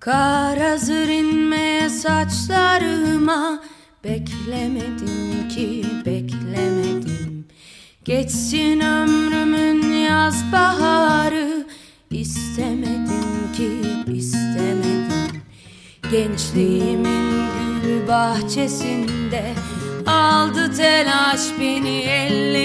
Kar hazır inmeye saçlarıma. Beklemedim ki beklemedim. Geçsin ömrümün yaz baharı. İstemedim ki istemedim. Gençliğimin gül bahçesinde Aldı telaş beni ellerine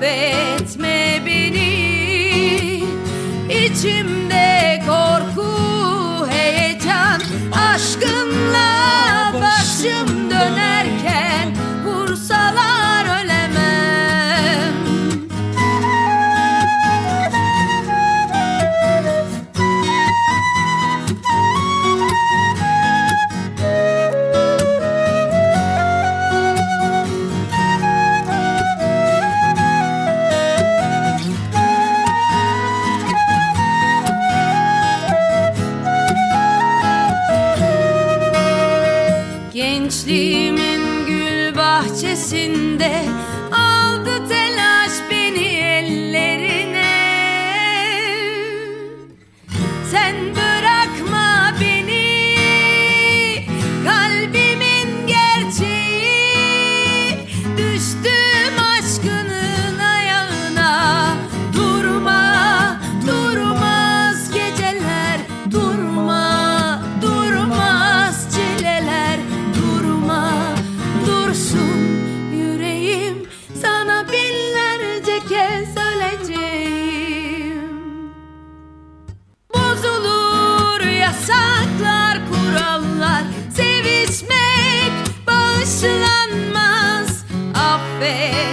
fe. Gençliğimin gül bahçesinde fe.